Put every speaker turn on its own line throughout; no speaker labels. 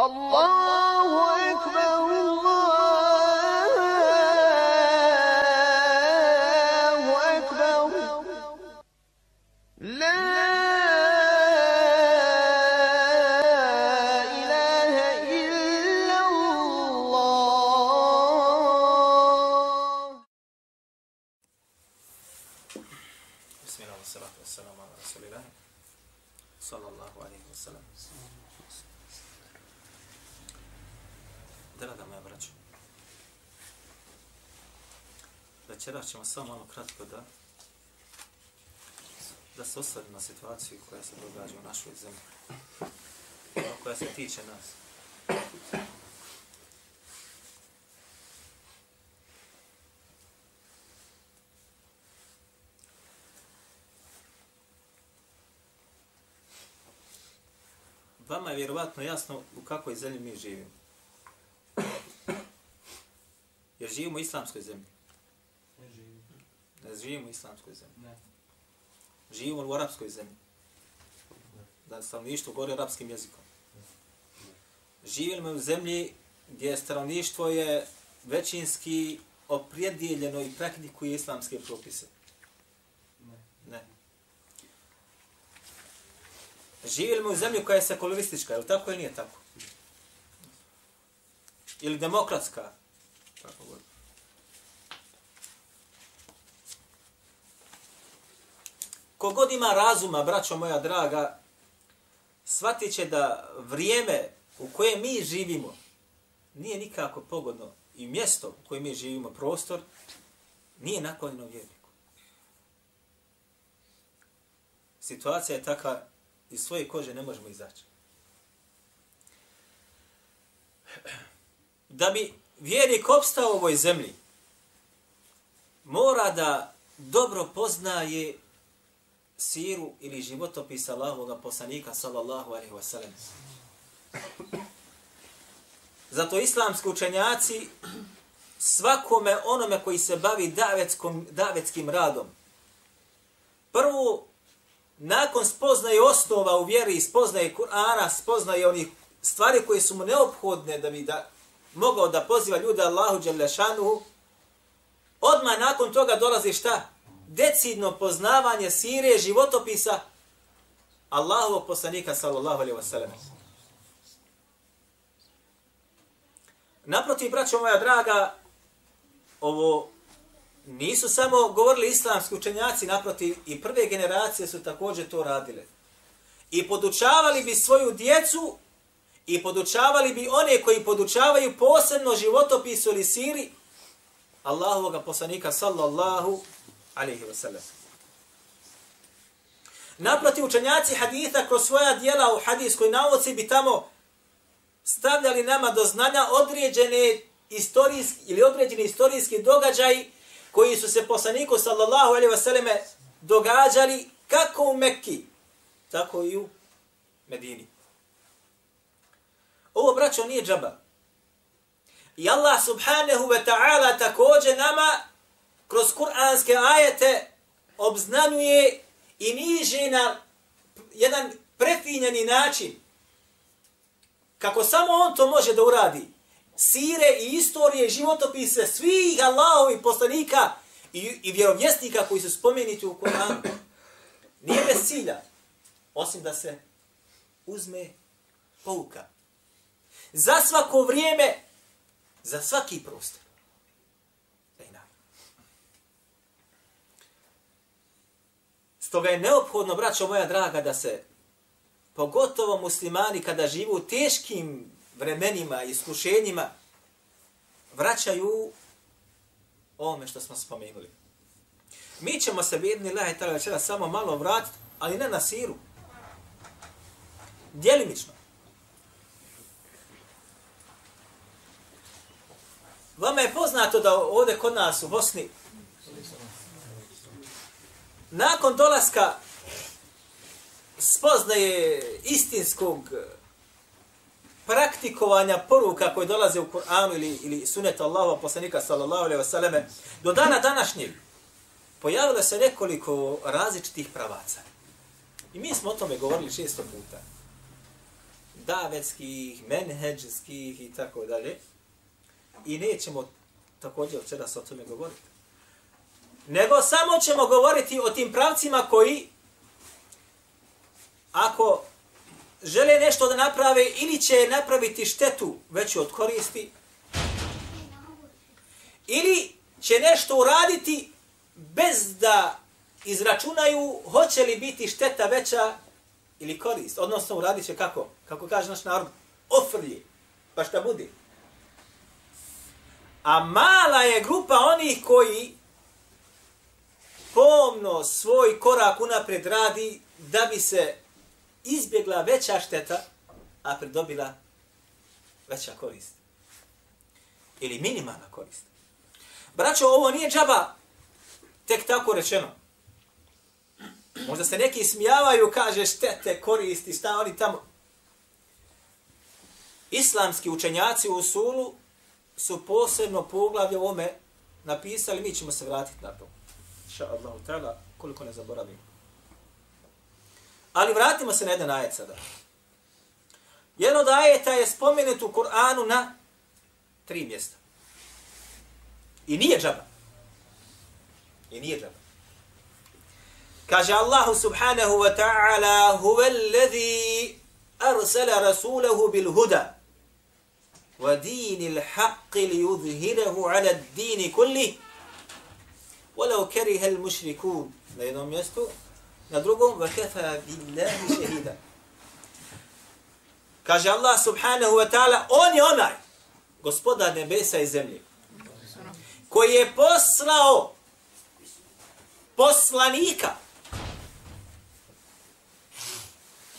الله
kratko da da se osvrdi na situaciju koja se događa u našoj zemlji, koja se tiče nas. Vama je vjerovatno jasno u kakvoj zemlji mi živimo. Jer živimo u islamskoj zemlji.
Ne.
Ne živimo u islamskoj zemlji.
Ne.
Živimo u arapskoj zemlji. Da stanovništvo govori arapskim jezikom. Živimo u zemlji gdje stanovništvo je većinski oprijedijeljeno i praktikuje islamske propise.
Ne.
Ne. Živimo u zemlji koja je sekularistička, je li tako ili nije tako? Ili demokratska? Kako god. Kogod ima razuma, braćo moja draga, shvatit će da vrijeme u kojem mi živimo nije nikako pogodno i mjesto u kojem mi živimo, prostor, nije naklonjeno vjerniku. Situacija je takva, iz svoje kože ne možemo izaći. Da bi vjernik opstao u ovoj zemlji, mora da dobro poznaje siru ili životopis Allahovog poslanika sallallahu alaihi wasallam. Zato islamski učenjaci svakome onome koji se bavi davetskom, davetskim radom, prvo, nakon spoznaje osnova u vjeri, spoznaje Kur'ana, spoznaje onih stvari koje su mu neophodne da bi da mogao da poziva ljude Allahu Đelešanuhu, odmah nakon toga dolazi šta? Decidno poznavanje sire životopisa Allahovog poslanika sallallahu alaihi wasallam. Naprotiv, braćo moja draga, ovo nisu samo govorili islamski učenjaci, naprotiv, i prve generacije su također to radile. I podučavali bi svoju djecu i podučavali bi one koji podučavaju posebno životopisu ili siri Allahovog poslanika sallallahu alaihi wa sallam. Naprotiv, učenjaci haditha kroz svoja dijela u hadijskoj nauci bi tamo stavljali nama do znanja određene istorijski ili određeni istorijski događaji koji su se poslaniku sallallahu alaihi wasallam događali kako u Mekki, tako i u Medini. Ovo, braćo, nije džaba. I Allah subhanahu wa ta'ala također nama kroz kuranske ajete obznanjuje i niže na jedan prefinjeni način kako samo on to može da uradi, sire i istorije, životopise svih Allahovi poslanika i, i vjerovjesnika koji su spomenuti u Koranu, nije bez cilja, osim da se uzme pouka. Za svako vrijeme, za svaki prostor. Stoga je neophodno, braćo moja draga, da se pogotovo muslimani kada živu u teškim vremenima i iskušenjima, vraćaju ovome što smo spomenuli. Mi ćemo se vidni lahi tala večera samo malo vratiti, ali ne na siru. Djelimično. Vama je poznato da ovdje kod nas u Bosni nakon dolaska spoznaje istinskog praktikovanja poruka koje dolaze u Kur'anu ili, ili sunet Allahova poslanika sallallahu alaihi wasallam do dana današnjeg pojavilo se nekoliko različitih pravaca. I mi smo o tome govorili šesto puta. davetskih, menheđskih i tako dalje. I nećemo također večeras o tome govoriti. Nego samo ćemo govoriti o tim pravcima koji ako žele nešto da naprave ili će napraviti štetu veću od koristi, ili će nešto uraditi bez da izračunaju hoće li biti šteta veća ili korist. Odnosno uradit će kako? Kako kaže naš narod? Ofrlji. Pa šta budi? A mala je grupa onih koji pomno svoj korak unapred radi da bi se izbjegla veća šteta, a pridobila veća korist. Ili minimalna korist. Braćo, ovo nije džaba tek tako rečeno. Možda se neki smijavaju, kaže štete, koristi, šta oni tamo. Islamski učenjaci u Usulu su posebno poglavlje u ome napisali, mi ćemo se vratiti na to. Inša Allahu ta'ala, koliko ne zaboravimo. Ali vratimo se na jedan ajet sada. Jedan od ajeta je spomenut u Kur'anu na tri mjesta. I nije džaba. I nije džaba. Kaže Allah subhanahu wa ta'ala huve alladhi arsala rasulahu bil huda wa dinil haqqi li yudhirahu ala ad-din kulli walau kariha al-mushrikun. Na jednom mjestu na drugom wa kafa شَهِدًا shahida. Kaže Allah subhanahu wa ta'ala on je onaj gospodar nebesa i zemlje koji je poslao poslanika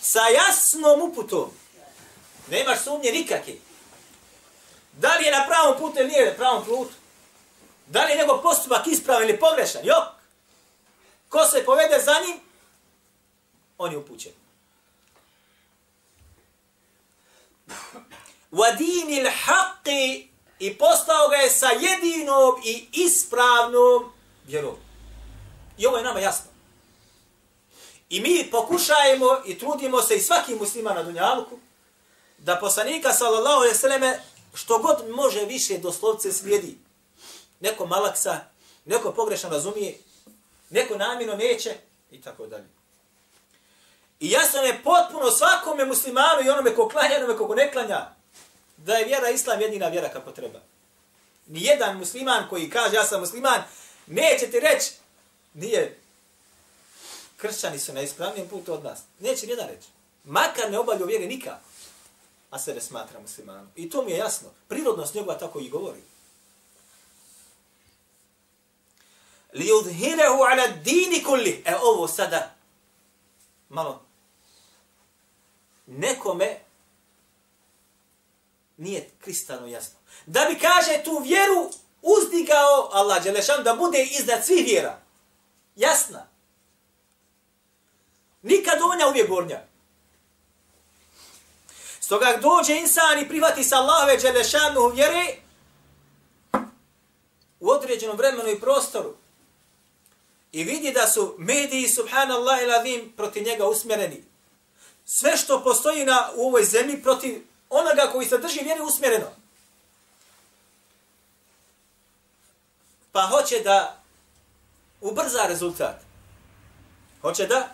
sa jasnom uputom. Nemaš sumnje nikakve. Da li je na pravom putu ili nije na pravom putu? Da li je njegov postupak ispravan ili pogrešan? Jok. Ko se povede za njim, on je upućen. Wadini l'haqqi i postao ga je sa jedinom i ispravnom vjerom. I ovo je nama jasno. I mi pokušajemo i trudimo se i svaki muslima na Dunjaluku da poslanika sallallahu alejhi ve selleme što god može više doslovce slijedi. Neko malaksa, neko pogrešno razumije, neko namjerno neće i tako dalje. I jasno je potpuno svakome muslimanu i onome ko klanja, onome ko ne klanja, da je vjera islam jedina vjera kako treba. Nijedan musliman koji kaže ja sam musliman, neće ti reći, nije, kršćani su na ispravnijem putu od nas. Neće nijedan reći. Makar ne obalju vjere nikako, a sebe smatra muslimanom. I to mi je jasno. Prirodnost njegova tako i govori. Li udhirehu ala dini kulli. E ovo sada, malo, nekome nije kristalno jasno. Da bi kaže tu vjeru uzdigao Allah Đelešan da bude iznad svih vjera. Jasna. Nikad donja uvijek gornja. Stoga dođe insan i prihvati sa Allahove Đelešanu vjere u određenom vremenu i prostoru i vidi da su mediji subhanallah i lavim protiv njega usmjereni. Sve što postoji na, u ovoj zemlji protiv onoga koji se drži vjeri usmjereno. Pa hoće da ubrza rezultat. Hoće da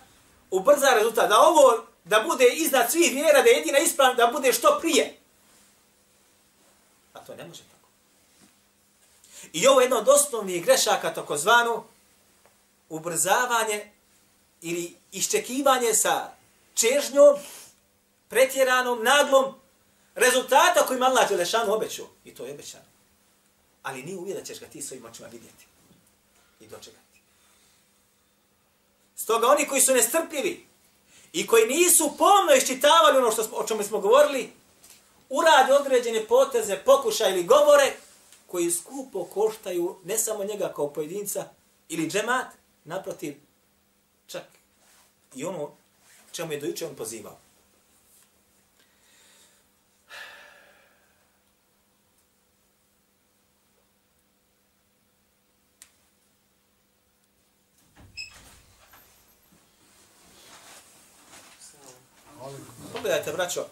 ubrza rezultat. Da ovo da bude iznad svih vjera, da je jedina ispravna, da bude što prije. A to ne može tako. I ovo je jedno od osnovnih grešaka, takozvano ubrzavanje ili iščekivanje sa čežnjom, pretjeranom, naglom, rezultata kojim Allah Đelešanu obećao. I to je obećano. Ali nije uvijek da ćeš ga ti svojim očima vidjeti i dočekati. Stoga oni koji su nestrpljivi i koji nisu pomno iščitavali ono što, o čemu smo govorili, urade određene poteze, pokušaj ili govore koji skupo koštaju ne samo njega kao pojedinca ili džemat, naprotiv, čak i ono čemu je dojuče on pozivao. Pogledajte, braćo.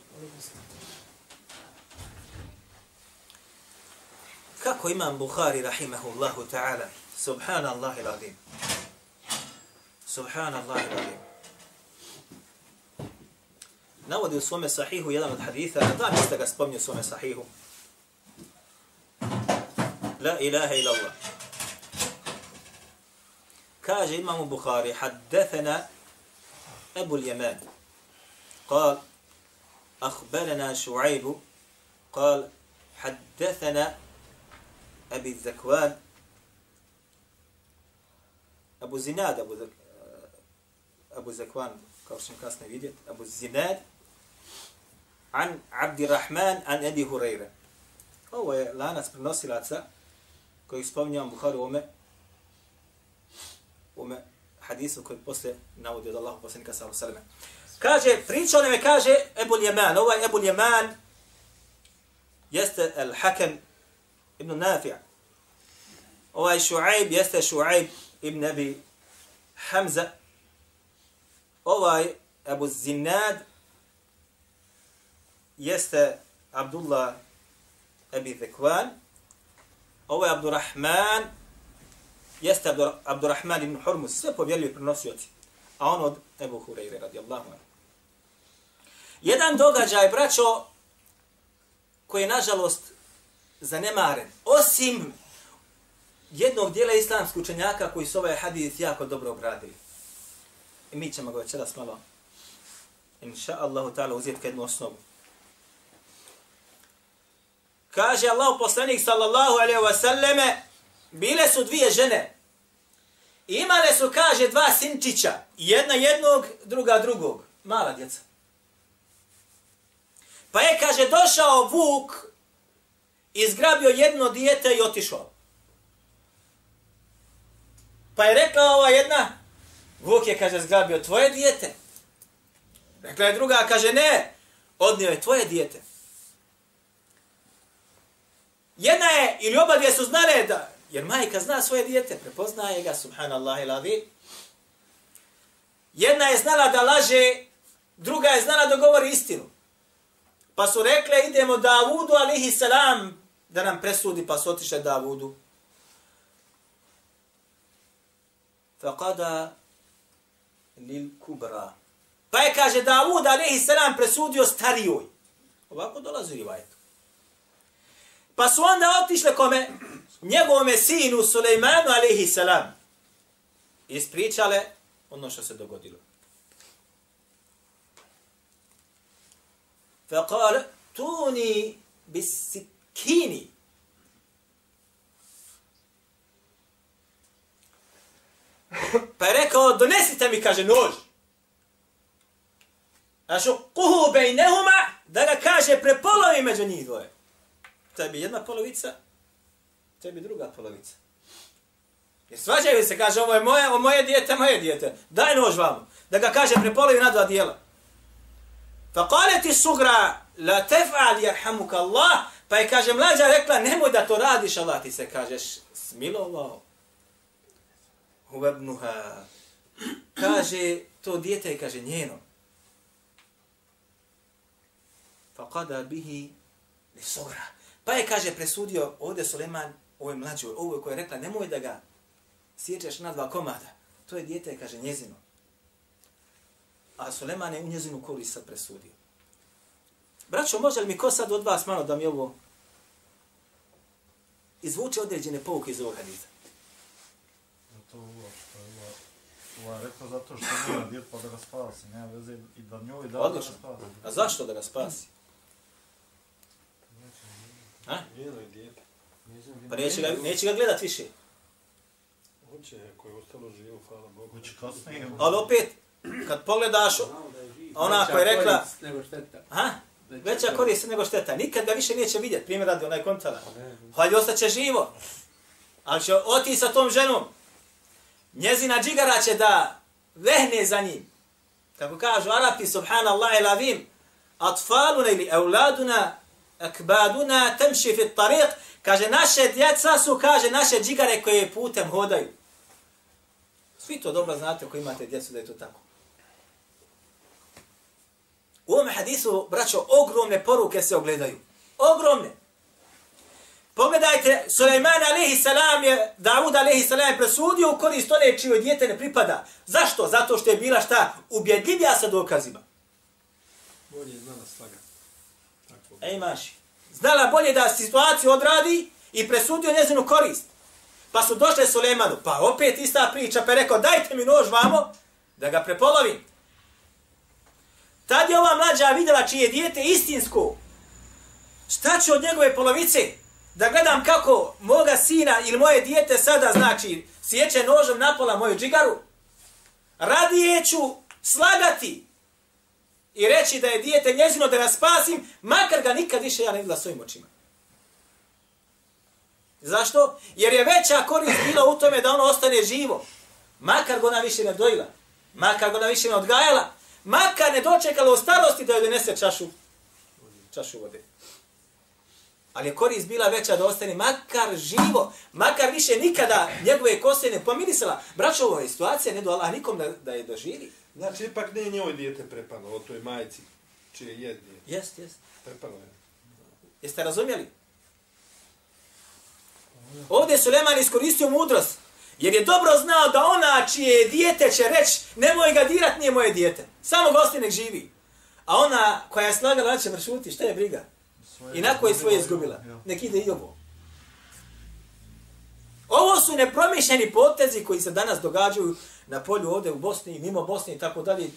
Kako imam Bukhari, rahimahullahu ta'ala, subhanallahi l'adim. Subhanallahi l'adim. Navodi u svome sahihu jedan od haditha, na dva mjesta ga spomnio u svome sahihu. La ilaha ila Allah. Kaže imamu Bukhari, haddethena Ebu Ljeman. قال أخبرنا شعيب قال حدثنا أبي الذكوان أبو زناد أبو ذك... Abu Zakwan, kao što ćemo kasnije vidjeti, Abu Zinad, an Abdi Rahman, an Edi Hureyre. Ovo je lanac prenosilaca koji spominja vam Buhari ome, ome hadisu koji posle navodi od Allahu posljednika sa Al-Salama. Kaže, pričao nam je, kaže, Ebu Ljeman, ovo je Ebu jeste Al-Hakam ibn Nafi'. Ovaj Šu'ajb jeste Šu'ajb ibn Abi Hamza, ovaj Abu Zinad jeste Abdullah Abi Zekwan, ovaj Abdurrahman jeste Abdur, Abdurrahman ibn Hurmus, sve povjerljivi prenosioci, a on od Ebu Hureyre radijallahu anhu. Jedan događaj, braćo, koji je nažalost zanemaren, osim jednog dijela islamskog učenjaka koji su ovaj hadith jako dobro obradili. I mi ćemo ga večeras malo, inša Allahu ta'ala, uzeti jednu osnovu. Kaže Allah poslanik sallallahu alaihi wa sallame, bile su dvije žene. Imale su, kaže, dva sinčića. Jedna jednog, druga drugog. Mala djeca. Pa je, kaže, došao Vuk, izgrabio jedno dijete i otišao. Pa je rekla ova jedna, Vuk je, kaže, zgrabio tvoje dijete. Rekla je druga, kaže, ne, odnio je tvoje dijete. Jedna je, ili oba dvije su znale da, jer majka zna svoje dijete, prepoznaje ga, subhanallah i lavi. Jedna je znala da laže, druga je znala da govori istinu. Pa su rekle, idemo Davudu, alihi salam, da nam presudi, pa su otišle Davudu. Fakada lil kubra. Pa je, kaže, Davud, alaihi salam, presudio starijoj. Ovako dolazi u rivajetu. Pa su onda otišle kome njegovome sinu Sulejmanu alaihi salam. Ispričale ono što se dogodilo. Faqal tuni bis sikini. Pa je rekao, donesite mi, kaže, nož. Znači, kuhu bejnehuma, da ga kaže, prepolovi među njih dvoje tebi jedna polovica, tebi druga polovica. Jer svađaju se, kaže, ovo je moje, ovo moje dijete, moje dijete. Daj nož vam. Da ga kaže, prepolovi na dva dijela. Fa kale ti sugra, la tef'al jerhamuka Allah, pa je, kaže, mlađa rekla, nemoj da to radiš, Allah ti se, kažeš, smilovao. Huvebnuha. Kaže, to dijete je, kaže, njeno. Fa kada bihi li sogra. Pa je, kaže, presudio ovdje Suleman, ovo je mlađo, ovo je koja je rekla, nemoj da ga sjećaš na dva komada. To je dijete, kaže, njezino. A Suleman je u njezinu korist sad presudio. Braćo, može li mi ko sad od vas malo da mi ovo izvuče određene pouke iz ovog hadita?
Zato uopšte, ovo je rekao zato što nije djet pa da ga spasi, nema veze i da njoj da
Odlično.
da ga spasi.
A zašto da ga spasi? Ha?
Je.
Pa neće ga, neće ga gledat više.
Hoće, ako je ostalo živo, hvala Bogu.
Hoće kasnije.
Ali opet, kad pogledaš, ona koja je rekla,
Nego šteta.
ha? Veća korist nego šteta. Nikad ga više neće vidjeti. Primjer radi onaj kontara. Ali ostaće živo. Ali će oti sa tom ženom. Njezina džigara će da vehne za njim. Kako kažu Arapi, subhanallah i lavim, atfaluna ili euladuna, akbaduna, temši fit tariq, kaže, naše djeca su, kaže, naše džigare koje putem hodaju. Svi to dobro znate ako imate djecu da je to tako. U ovom hadisu, braćo, ogromne poruke se ogledaju. Ogromne. Pogledajte, Sulejman alaihi salam je, Davud alaihi salam je presudio u korist one čije djete ne pripada. Zašto? Zato što je bila šta? Ubjedljivija sa dokazima.
Bolje je znala slaga. Tako.
Ej maši. Znala bolje da situaciju odradi i presudio njezinu korist. Pa su došle Sulejmanu. Pa opet ista priča. Pa je rekao dajte mi nož vamo da ga prepolovim. Tad je ova mlađa vidjela čije dijete istinsko. Šta ću od njegove polovice? Da gledam kako moga sina ili moje dijete sada, znači, sjeće nožom napola moju džigaru. Radije ću slagati i reći da je dijete njezino da ga spasim, makar ga nikad više ja ne vidjela svojim očima. Zašto? Jer je veća korist bila u tome da ono ostane živo. Makar ga ona više ne dojila. Makar ga ona više ne odgajala. Makar ne dočekala u starosti da joj donese čašu, čašu vode. Ali je korist bila veća da ostane makar živo, makar više nikada njegove kose ne pomirisala. Braćo, ovo je situacija, ne do Allah nikom da, da je doživi.
Znači, ipak ne njoj dijete prepalo, o toj majici, čije je dijete.
Jest, jest.
Prepalo je.
Jeste razumjeli? Ovdje je Suleman iskoristio mudrost. Jer je dobro znao da ona čije dijete će reći nemoj ga dirat, nije moje dijete. Samo gosti nek živi. A ona koja je slagala, će vršuti, šta je briga? I nako je svoje izgubila. Nek ide i ovo. Ovo su nepromišljeni potezi koji se danas događaju na polju ovdje u Bosni, mimo Bosni i tako dalje.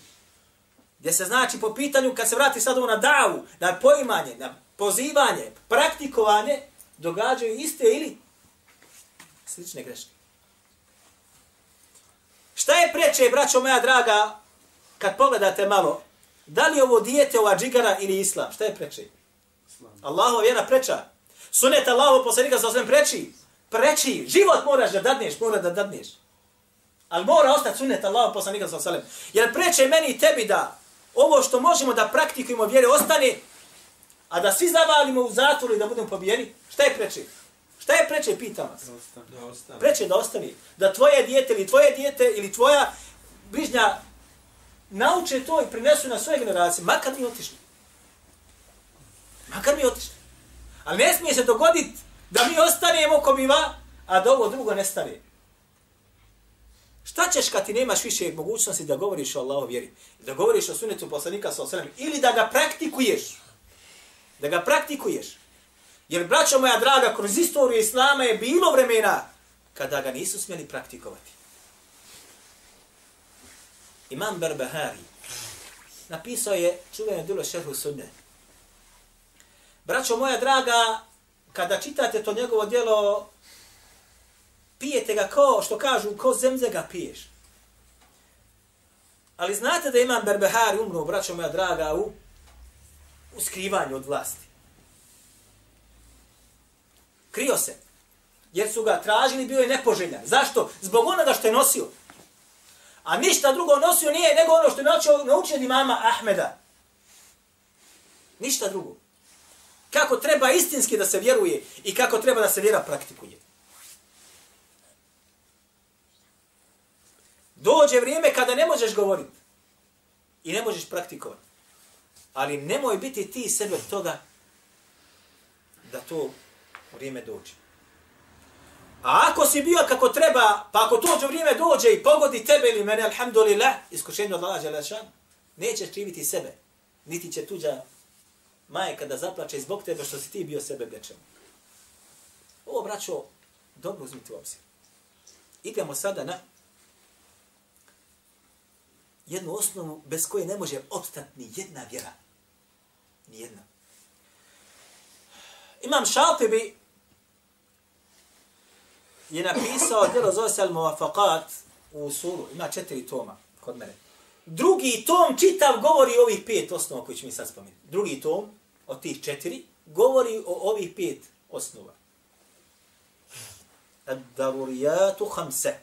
Gdje se znači po pitanju, kad se vrati sad ovo na davu, na poimanje, na pozivanje, praktikovanje, događaju iste ili slične greške. Šta je preče, braćo moja draga, kad pogledate malo, da li ovo dijete, ova džigara ili islam? Šta je preče? Allahova vjera preča. Sunet Allahov poslanika sa osvijem preči. Preči. Život moraš da dadneš, mora da dadneš. Ali mora ostati sunet Allahov poslanika sa osvijem. Jer preče meni i tebi da ovo što možemo da praktikujemo vjere ostane, a da svi zavalimo u zatvoru i da budemo pobijeni. Šta je preče? Šta je preče, pitam vas.
Da ostane.
Preče da ostani. Da tvoje dijete ili tvoje dijete ili tvoja bližnja nauče to i prinesu na svoje generacije. Makar mi otišli. Makar mi otišli. Ali ne smije se dogoditi da mi ostanemo ko biva, a da ovo drugo nestane. Šta ćeš kad ti nemaš više mogućnosti da govoriš o Allahu vjeri? Da govoriš o sunetu poslanika sa osallam? Ili da ga praktikuješ? Da ga praktikuješ? Jer, braćo moja draga, kroz istoriju Islama je bilo vremena kada ga nisu smjeli praktikovati. Imam Berbahari napisao je čuveno djelo šerhu sunne. Braćo moja draga, kada čitate to njegovo djelo, pijete ga kao, što kažu, ko zemze ga piješ. Ali znate da imam Berbehari umro, braćo moja draga, u, u skrivanju od vlasti. Krio se. Jer su ga tražili, bio je nepoželjan. Zašto? Zbog onoga što je nosio. A ništa drugo nosio nije nego ono što je naučio, naučio od imama Ahmeda. Ništa drugo. Kako treba istinski da se vjeruje i kako treba da se vjera praktikuje. Dođe vrijeme kada ne možeš govoriti i ne možeš praktikovati. Ali nemoj biti ti sebe od toga da to vrijeme dođe. A ako si bio kako treba, pa ako tođe vrijeme dođe i pogodi tebe ili mene, alhamdulillah, iskušenje od Allaha Đelešan, nećeš kriviti sebe. Niti će tuđa majka da zaplače zbog tebe što si ti bio sebe bečem. Ovo, braćo, dobro uzmite u obzir. Idemo sada na jednu osnovu bez koje ne može opstati ni jedna vjera. Ni jedna. Imam Šaltibi je napisao djelo zove se Al-Muwafaqat u suru. Ima četiri toma kod mene. Drugi tom čitav govori o ovih pet osnova koji ću mi sad spomenuti. Drugi tom od tih četiri govori o ovih pet osnova. Ad-darurijatu hamse.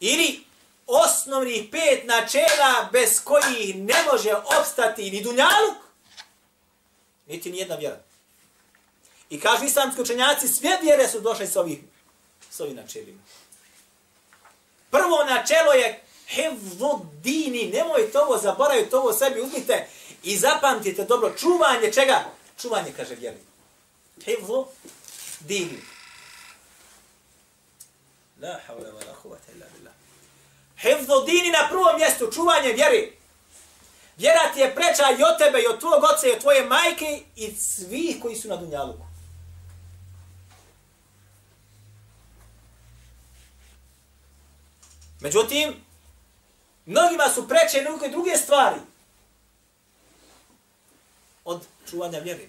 Ili osnovnih pet načela bez kojih ne može opstati ni dunjaluk, niti ni jedna vjera. I kažu islamski učenjaci, sve vjere su došle s ovih, s ovih načelima. Prvo načelo je Hivdu dini, nemojte ovo zaboraviti, ovo sebi uzmite i zapamtite dobro, čuvanje čega? Čuvanje, kaže vjeri. Hivdu dini. La havla wa la huvata illa billah. Hivdu dini na prvom mjestu, čuvanje vjeri. Vjera ti je preča i od tebe, i od tvojeg oca, i od tvoje majke, i svih koji su na Dunjaluku. Međutim, mnogima su preče neke druge stvari od čuvanja vjere.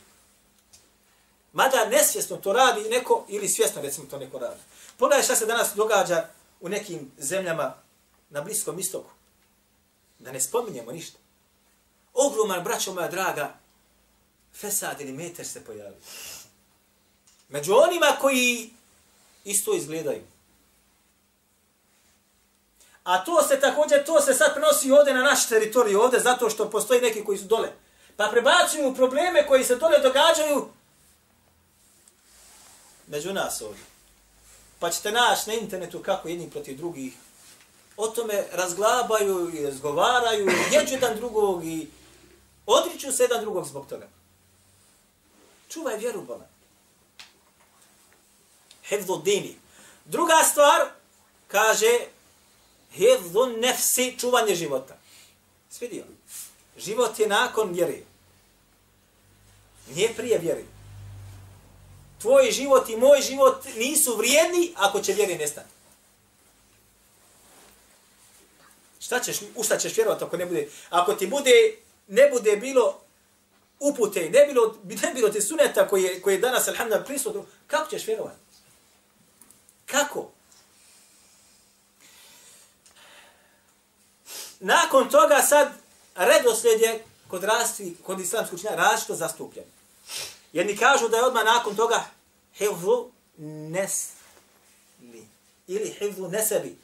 Mada nesvjesno to radi neko, ili svjesno recimo to neko radi. Pogledaj šta se danas događa u nekim zemljama na Bliskom istoku. Da ne spominjemo ništa. Ogroman, braćo moja draga, fesad ili meter se pojavi. Među onima koji isto izgledaju. A to se također, to se sad prenosi ovdje na naš teritoriju, ovdje zato što postoji neki koji su dole. Pa prebacuju probleme koji se dole događaju među nas ovdje. Pa ćete naći na internetu kako jedni protiv drugih o tome razglabaju i razgovaraju, jeđu jedan drugog i odriču se jedan drugog zbog toga. Čuvaj vjeru, Bola. Hevdu dini. Druga stvar, kaže, hevdu nefsi, čuvanje života. Svidio. Život je nakon vjere. Nije prije vjere. Tvoj život i moj život nisu vrijedni ako će vjeri nestati. Šta ćeš, u šta ćeš vjerovati ako ne bude, ako ti bude, ne bude bilo upute, ne bilo, ne bilo ti suneta koji je, koji je danas, alhamdulillah, prisutno, kako ćeš vjerovati? Kako? Nakon toga sad redosled je kod rasti, kod islamskog učenja različito zastupljen. Jedni kažu da je odmah nakon toga hivzu nesli ili hivzu nesebi.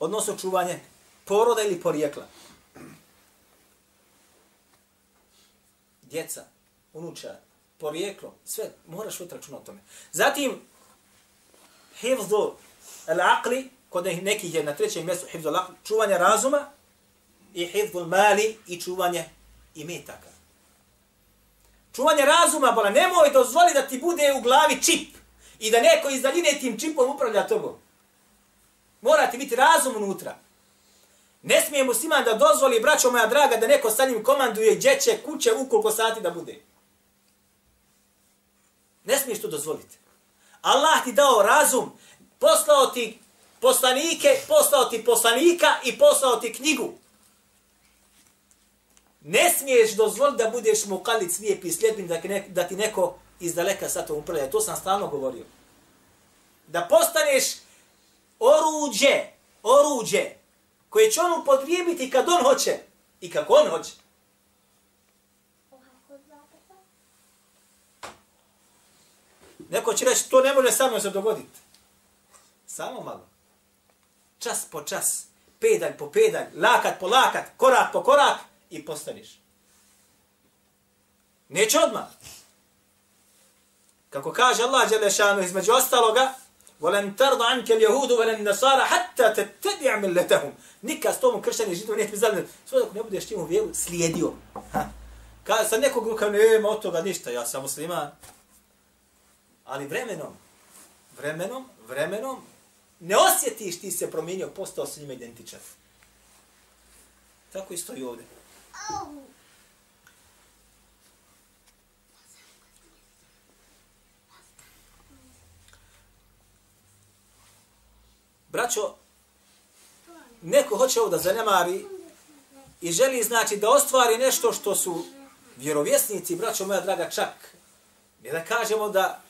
Odnosno čuvanje poroda ili porijekla. Djeca, unuča, porijeklo, sve, moraš uvijek računa o tome. Zatim, hivzu al-aqli, kod nekih je na trećem mjestu hifzul al-aqli, čuvanje razuma, i hifzul mali i čuvanje imetaka. Čuvanje razuma, bola, nemoj dozvoli da ti bude u glavi čip i da neko iz daljine tim čipom upravlja tobom. Mora ti biti razum unutra. Ne smije musliman da dozvoli, braćo moja draga, da neko sa njim komanduje gdje će kuće u koliko sati da bude. Ne smiješ to dozvoliti. Allah ti dao razum, poslao ti poslanike, poslao ti poslanika i poslao ti knjigu. Ne smiješ dozvoliti da budeš mukalic slijep i slijepin da, ne, da ti neko iz daleka sa to upravlja. To sam stalno govorio. Da postaneš oruđe, oruđe, koje će on upotrijebiti kad on hoće i kako on hoće. Neko će reći, to ne može samo se dogoditi. Samo malo Čas po čas, pedalj po pedalj, lakat po lakat, korak po korak, i postaniš. Neće odmah. Kako kaže Allah Đelešanu između ostaloga, وَلَنْ تَرْضَ عَنْكَ الْيَهُودُ وَلَنْ نَصَارَ حَتَّى تَتَّبِعَ مِلَّتَهُمْ Nikad s tomu kršćani židovi neće biti zaljeni. Sve dok ne budeš timu vjeru, slijedio. Ha. Kada sad nekog kao nema od toga ništa, ja sam musliman. Ali vremenom, vremenom, vremenom, ne osjetiš ti se promijenio, postao si njima identičan. Tako isto i ovdje. Braćo, neko hoće ovo da zanemari i želi znači da ostvari nešto što su vjerovjesnici, braćo moja draga, čak. Ne da kažemo da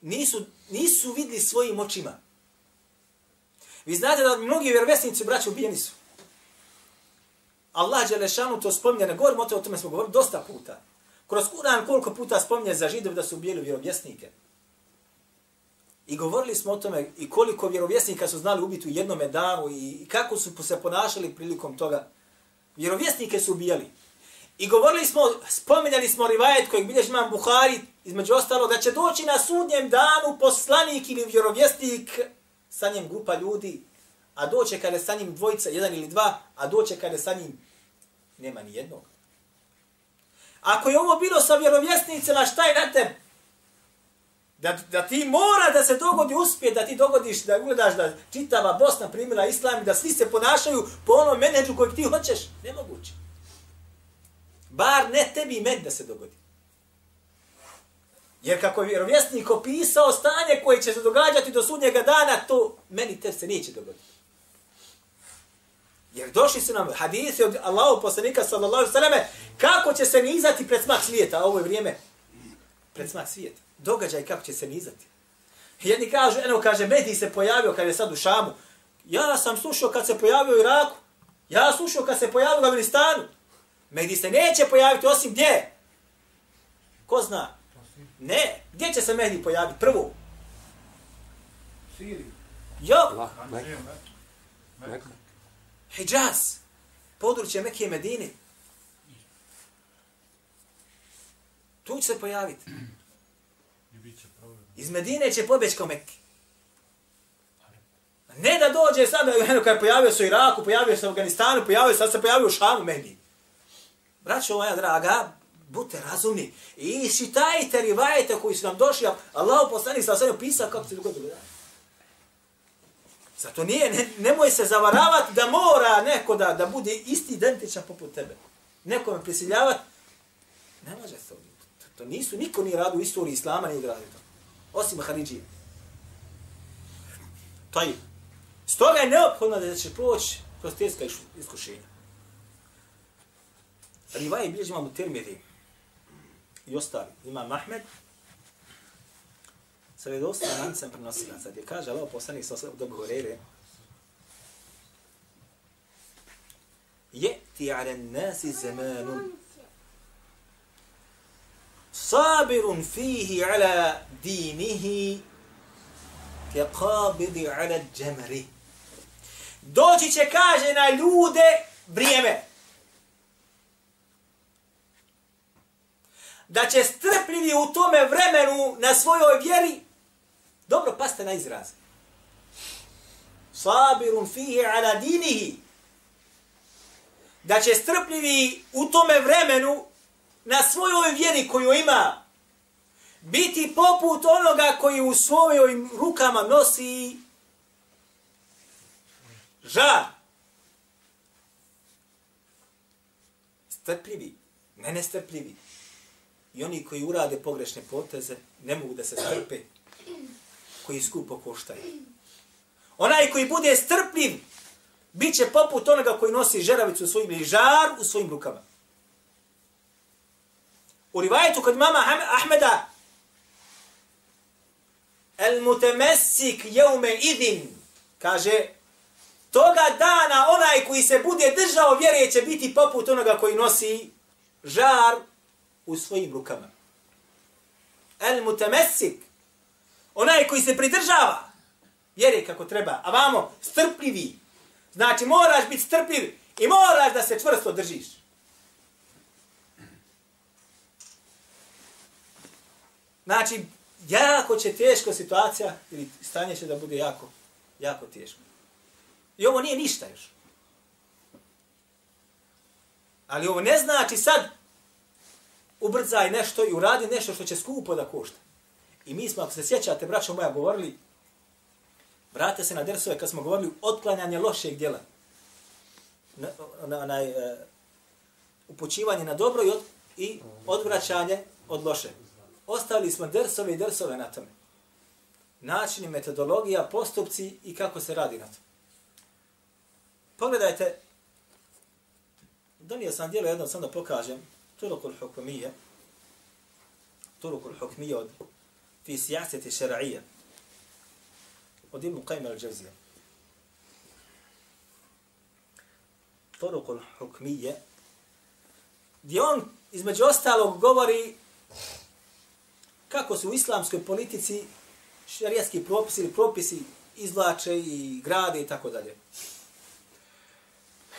nisu, nisu vidli svojim očima. Vi znate da mnogi vjerovjesnici, braćo, ubijeni su. Allah Đelešanu to spominje, ne govorimo o tome, smo govorili dosta puta. Kroz Kur'an koliko puta spominje za židov da su ubijeli vjerovjesnike. I govorili smo o tome i koliko vjerovjesnika su znali ubiti u jednom danu i kako su se ponašali prilikom toga. Vjerovjesnike su ubijali. I govorili smo, spominjali smo rivajet kojeg bilješ imam Buhari, između ostalo, da će doći na sudnjem danu poslanik ili vjerovjesnik, sa njim grupa ljudi, a doće kada je sa njim dvojica, jedan ili dva, a doće kada je sa njim nema ni jednog. Ako je ovo bilo sa vjerovjesnicima, šta je na tebi? Da, da ti mora da se dogodi uspje, da ti dogodiš, da ugledaš da čitava Bosna primila islam i da svi se ponašaju po onom menedžu kojeg ti hoćeš. Nemoguće. Bar ne tebi i meni da se dogodi. Jer kako je vjerovjesnik opisao stanje koje će se događati do sudnjega dana, to meni te se neće dogoditi. Jer došli su nam hadisi od Allahu poslanika sallallahu alejhi ve kako će se nizati pred smak svijeta, a ovo je vrijeme pred smak svijeta. Događaj kako će se nizati. Jedni kažu, eno kaže, Mehdi se pojavio kad je sad u Šamu. Ja sam slušao kad se pojavio u Iraku. Ja slušao kad se pojavio u Afganistanu. Mehdi se neće pojaviti osim gdje? Ko zna? Ne. Gdje će se Mehdi pojaviti? Prvo.
Siriju.
Jo.
Meka.
Hijaz. Područje Mekije i Medine. Tu će se pojaviti. Iz Medine će pobjeći kao Mekke. Ne da dođe sad, eno kad je pojavio se u Iraku, pojavio se u Afganistanu, pojavio se, sad se pojavio u Šamu meni. Braćo moja draga, budite razumni. I šitajte rivajete koji su nam došli, Allah poslanik sa sve opisao kako se dogodilo. Zato nije, ne, nemoj se zavaravati da mora neko da, da bude isti identičan poput tebe. Nekome prisiljavati, ne može se to. To, nisu, niko nije radio u istoriji Islama, nije radio to. Osim Haridžije. To je. Stoga je neophodno da će proći kroz teška iskušenja. Rivaje bilježi imam u Tirmidhi i ostali. Ima Mahmed, sa vjedosta lancem prenosilaca, gdje kaže Allah poslanik sa osam dobu Horeire, Jeti ala nasi zamanun sabirun fihi ala dinihi ke qabidi ala džemri. Doći će, kaže, na ljude vrijeme. Da će strpljivi u tome vremenu na svojoj vjeri, dobro, paste na izraz. Sabirun fihi ala dinihi. Da će strpljivi u tome vremenu na svojoj vjeri koju ima, biti poput onoga koji u svojim rukama nosi žar. Strpljivi, ne nestrpljivi. I oni koji urade pogrešne poteze ne mogu da se strpe, koji skupo koštaju. Onaj koji bude strpljiv, bit će poput onoga koji nosi žeravicu u svojim ili žar u svojim rukama. U rivajetu kod mama Ahmeda, El mutemesik jeume idin, kaže, toga dana onaj koji se bude držao vjere će biti poput onoga koji nosi žar u svojim rukama. El mutamessik, onaj koji se pridržava vjere kako treba, a vamo strpljivi. Znači moraš biti strpljiv i moraš da se čvrsto držiš. Znači, jako će teško situacija ili stanje će da bude jako, jako teško. I ovo nije ništa još. Ali ovo ne znači sad ubrzaj nešto i uradi nešto što će skupo da košta. I mi smo, ako se sjećate, braćo moja, govorili, vrate se na dersove kad smo govorili otklanjanje lošeg djela. Na, na, na, uh, e, upućivanje na dobro i, od, i odvraćanje od lošeg. Ostavili smo dersove i dersove na tome. Načini, metodologija, postupci i kako se radi na tome. Pogledajte, donio sam djelo jedno, sam da pokažem, Turukul Hukumije, Turukul Hukumije od fi sijaseti šara'ija, od Ibn Qajma al-Đavzija. Turukul Hukumije, gdje on između ostalog govori kako su u islamskoj politici šarijatski propisi ili propisi izvlače i grade i tako dalje.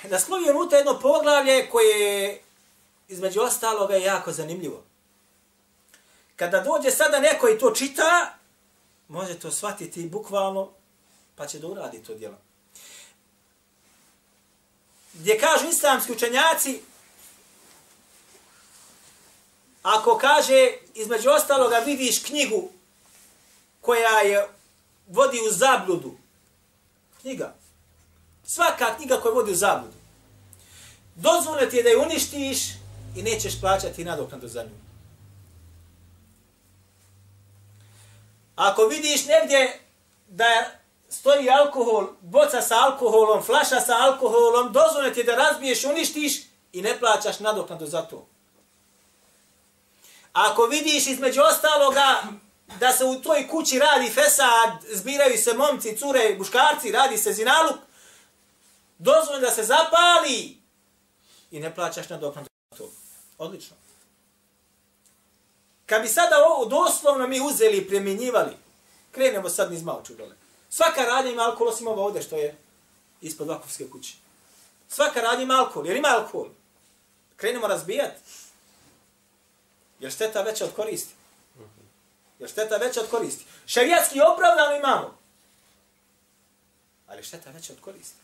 Naslovio unutra jedno poglavlje koje između ostaloga je jako zanimljivo. Kada dođe sada neko i to čita, može to shvatiti bukvalno, pa će da uradi to djelo. Gdje kažu islamski učenjaci, ako kaže, između ostaloga vidiš knjigu koja je vodi u zabludu, knjiga, svaka knjiga koja vodi u zabludu, dozvoljno ti je da je uništiš i nećeš plaćati nadoknadu za nju. Ako vidiš negdje da stoji alkohol, boca sa alkoholom, flaša sa alkoholom, dozvole ti da razbiješ, uništiš i ne plaćaš nadoknadu za to. Ako vidiš između ostaloga da se u toj kući radi fesad, zbiraju se momci, cure, buškarci, radi se zinaluk, dozvole da se zapali i ne plaćaš nadoknadu. Odlično. Kad bi sada ovo doslovno mi uzeli i primjenjivali, krenemo sad niz malču dole. Svaka radnja ima alkohol, osim ovo ovdje što je ispod vakufske kuće. Svaka radnja ima alkohol, jer ima alkohol. Krenemo razbijati. Jer šteta veća od koristi. Jer šteta veća od koristi. Šarijatski opravdano imamo. Ali šteta veća od koristi.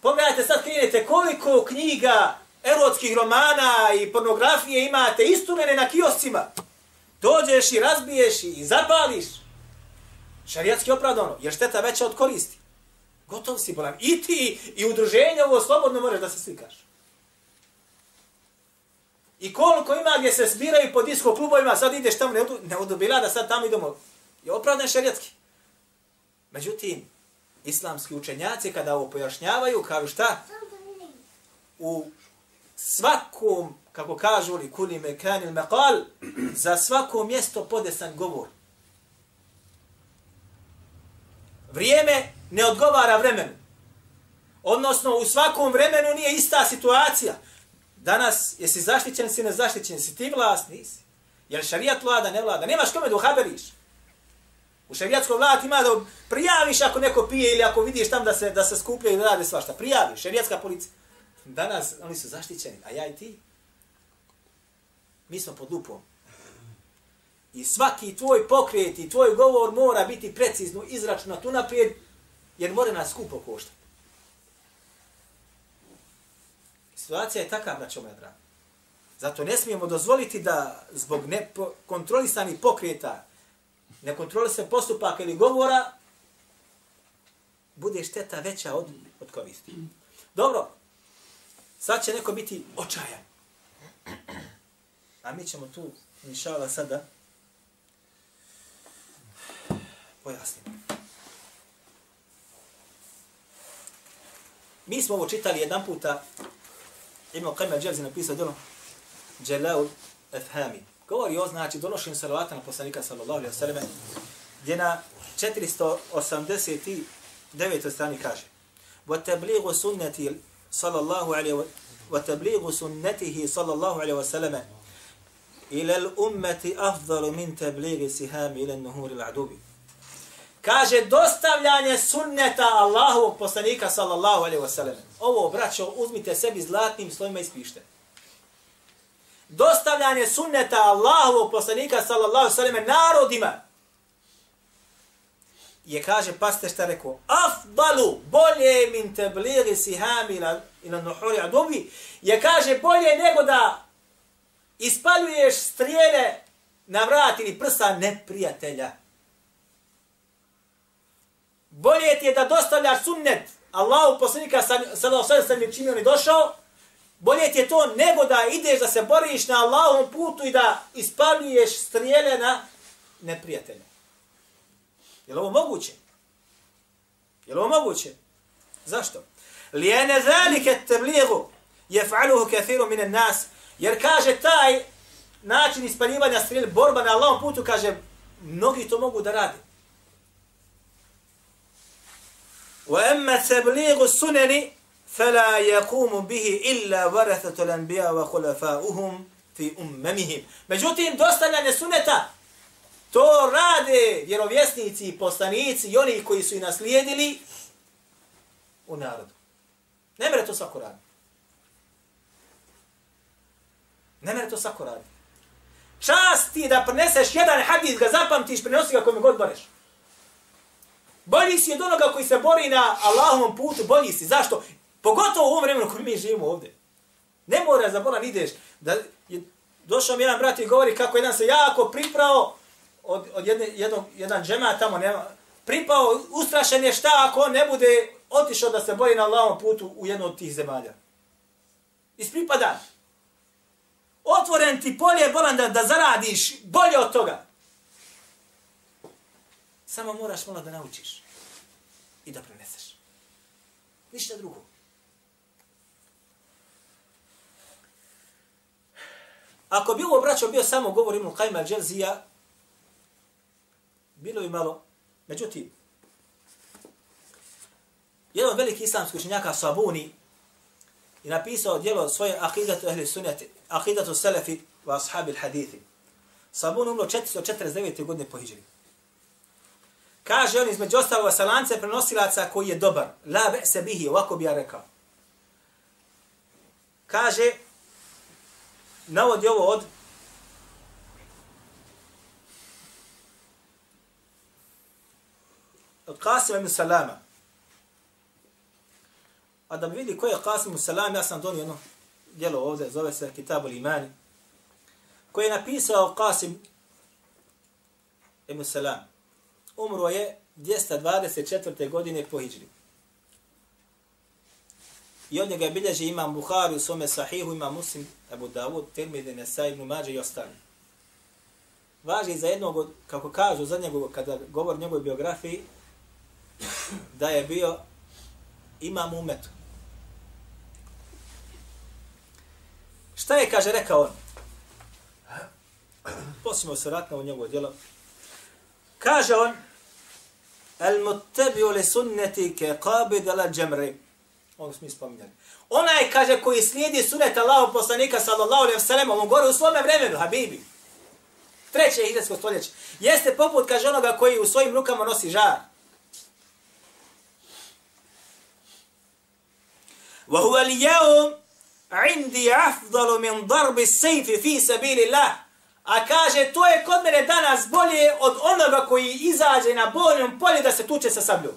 Pogledajte sad krenete koliko knjiga erotskih romana i pornografije imate istumene na kioscima. Dođeš i razbiješ i zapališ. Šarijatski opravdano, jer šteta veća od koristi. Gotov si bolan. I ti i udruženje ovo slobodno možeš da se slikaš. I koliko ima gdje se zbiraju po disko klubovima, sad ideš tamo, ne odobila da sad tamo idemo. Je opravdan šarijatski. Međutim, islamski učenjaci kada ovo pojašnjavaju, kažu šta? U svakom, kako kažu li kuli mekanil meqal, za svako mjesto podesan govor. Vrijeme ne odgovara vremenu. Odnosno, u svakom vremenu nije ista situacija. Danas, jesi zaštićen, si nezaštićen, si ti vlast, nisi. Jer šarijat vlada, ne vlada. Nemaš kome da uhaberiš. U šarijatskom vlad ima da prijaviš ako neko pije ili ako vidiš tam da se da se skuplja i da rade svašta. Prijaviš, šarijatska policija. Danas oni su zaštićeni, a ja i ti. Mi smo pod lupom. I svaki tvoj pokret i tvoj govor mora biti precizno izračunat unaprijed, jer mora nas skupo koštati. Situacija je takva, braćo moja draga. Zato ne smijemo dozvoliti da zbog nekontrolisanih pokreta, nekontrolisanih postupaka ili govora, bude šteta veća od, od koristi. Dobro, sad će neko biti očajan. A mi ćemo tu, inšala, sada pojasniti. Mi smo ovo čitali jedan puta, Ibn Qajma Dželzi napisao djelo Dželaul Efhami. Govori o znači donošenju salavata na poslanika sallallahu alaihi wa sallam, gdje na 489. strani kaže وَتَبْلِغُ سُنَّتِ sallallahu alaihi wa tabligu sunnetihi sallallahu alaihi wa sallam ila l'ummeti afdalu min tabligi sihami ila nuhuri l'adubi. Kaže, dostavljanje sunneta Allahovog poslanika sallallahu alaihi wa sallam. Ovo, braćo, uzmite sebi zlatnim slovima i. Dostavljanje sunneta Allahovog poslanika sallallahu alaihi wa sallam narodima. Je, kaže, paste šta rekao, afdalu, bolje min tebliri sihami ila, ila nuhuri adubi, je, kaže, bolje nego da ispaljuješ strijele na vrat ili prsa neprijatelja. Bolje ti je da dostavljaš sunnet Allahu poslanika sallallahu alejhi ve sellem čime on je došao. Bolje ti je to nego da ideš da se boriš na Allahovom putu i da ispaljuješ strijele na neprijatelja. Je li ovo moguće? Je li ovo moguće? Zašto? Lijene zalike tebligu jef'aluhu kathiru minan nas. Jer kaže taj način ispaljivanja strijele, borba na Allahovom putu, kaže, mnogi to mogu da radi. وأما تبليغ السنن فلا يقوم به إلا ورثة الأنبياء وخلفاؤهم في أممهم Međutim, dostavljanje suneta, to rade vjerovjesnici i postanici i oni koji su i naslijedili u narodu. Ne mere to svako radi. Ne mere to svako radi. Čast ti da preneseš jedan hadis, ga zapamtiš, prenosi ga kome god bareš. Bolji si od onoga koji se bori na Allahovom putu, bolji si. Zašto? Pogotovo u ovom vremenu koji mi živimo ovdje. Ne mora za bolan ideš. Da, je, došao mi jedan brat i govori kako jedan se jako priprao od, od jedne, jednog, jedan džema tamo, nema, pripao, ustrašen je šta ako on ne bude otišao da se boji na Allahovom putu u jednu od tih zemalja. Ispripada. Otvoren ti polje bolan da, da zaradiš bolje od toga. Samo moraš malo da naučiš i da preneseš. Ništa drugo. Ako bi ovo braćo bio samo govor Ibn Qajma al-đelzija, bilo bi malo. Međutim, jedan veliki islamski učenjaka Sabuni je napisao djelo svoje akidatu ehli sunjati, akidatu selefi wa ashabi al-hadithi. Sabuni umro 449. godine po hijđri. Kaže on između ostalog sa lance prenosilaca koji je dobar. La be se bihi, ovako bi ja rekao. Kaže, navodi ovo od Qasima ibn Salama. A da bi vidi ko je Qasim ibn Salam, ja sam donio jedno djelo ovdje, zove se Kitabul Imani, koji je napisao Qasim ibn Salam. Umro je 224. godine po Hidžri. I od njega bilježi imam Buhari u svome sahihu, imam Muslim, Abu Dawud, Tirmidhi, Nesai, Ibn Mađe i ostali. Važi za jednog, kako kažu za njegov, kada govor njegove biografiji, da je bio imam umetu. Šta je, kaže, rekao on? Posimo se ratno u njegovo djelo. Kaže on, El muttabiu li sunneti ke qabid ala džemri. Ovo smo Ona Onaj, kaže, koji slijedi sunet Allahog poslanika, sallallahu alaihi wa sallam, on gore u svome vremenu, habibi. Treće hiđarsko stoljeće. Jeste poput, kaže, onoga koji u svojim rukama nosi žar. Wa huwa al-yawm 'indi afdalu min في as-sayf fi sabilillah. A kaže, to je kod mene danas bolje od onoga koji izađe na bojnom polju da se tuče sa sabljom.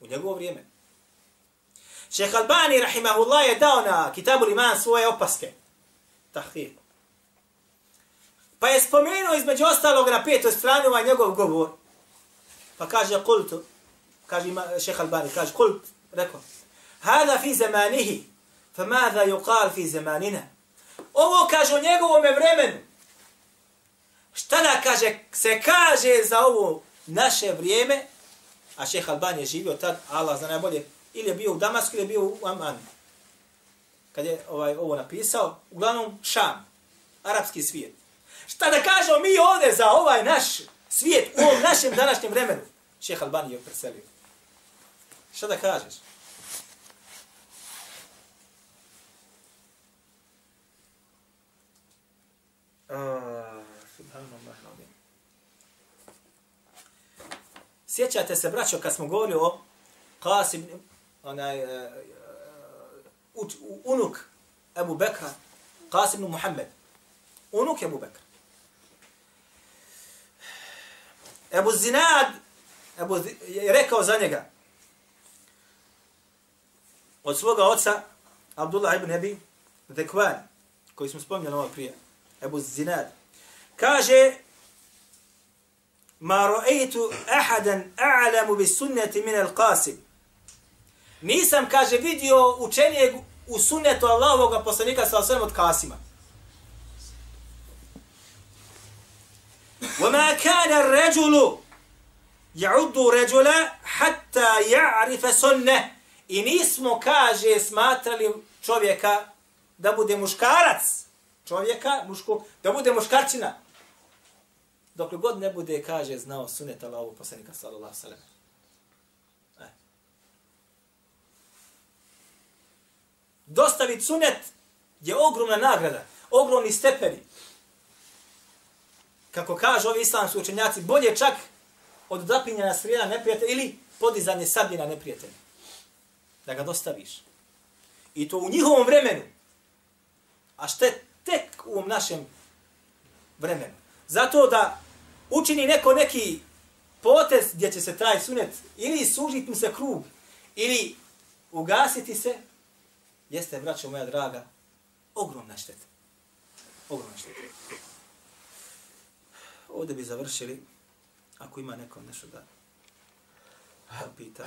U njegovo vrijeme. Šeha Albani, rahimahullah, je dao na kitabu iman svoje opaske. Tahir. Pa je spomenuo između ostalog na petoj strani ovaj njegov govor. Pa kaže, kultu, kaže šeha Albani, kaže, kultu, rekao, hada fi zamanihi, fa mada yuqal fi zamanina. Ovo kaže u njegovome vremenu. Šta da kaže, se kaže za ovo naše vrijeme, a šeha Albani je živio tad, Allah zna najbolje, ili je bio u Damasku ili je bio u Amman. Kad je ovaj ovo napisao, uglavnom Šam, arapski svijet. Šta da kažemo mi ovdje za ovaj naš svijet u ovom našem današnjem vremenu? Šeha Albani je preselio. Šta da kažeš? Sjećate se, braćo, kad smo govorili o Qasim, onaj, uh, uh, unuk Ebu Bekra, Qasim ibn Muhammed. Unuk Ebu Bekra. Ebu Zinad Ebu, je rekao za njega od svoga oca Abdullah ibn Ebi Dekvan, koji smo spomnjali ovo prije. Ebu Zinad. Kaže, ma ro'ejtu ahadan a'lamu bi sunneti min al qasim. Nisam, kaže, vidio učenje u sunnetu Allahovog poslanika sa osvijem od Kasima. وما كان الرجل يعد رجلا حتى يعرف سنه i nismo kaže smatrali čovjeka da bude muškarac čovjeka, muško, da bude muškarčina. Dok god ne bude, kaže, znao sunet Allahu poslanika sallallahu sallam. E. Dostaviti sunet je ogromna nagrada, ogromni stepeni. Kako kaže ovi islamski učenjaci, bolje čak od dapinjanja srijena neprijatelja ili podizanje sablje neprijatelja. Da ga dostaviš. I to u njihovom vremenu. A što tek u našem vremenu? Zato da učini neko neki potez gdje će se taj sunet ili sužiti mu se krug, ili ugasiti se, jeste, braćo moja draga, ogromna šteta. Ogromna šteta. Ovdje bi završili, ako ima neko nešto da pita.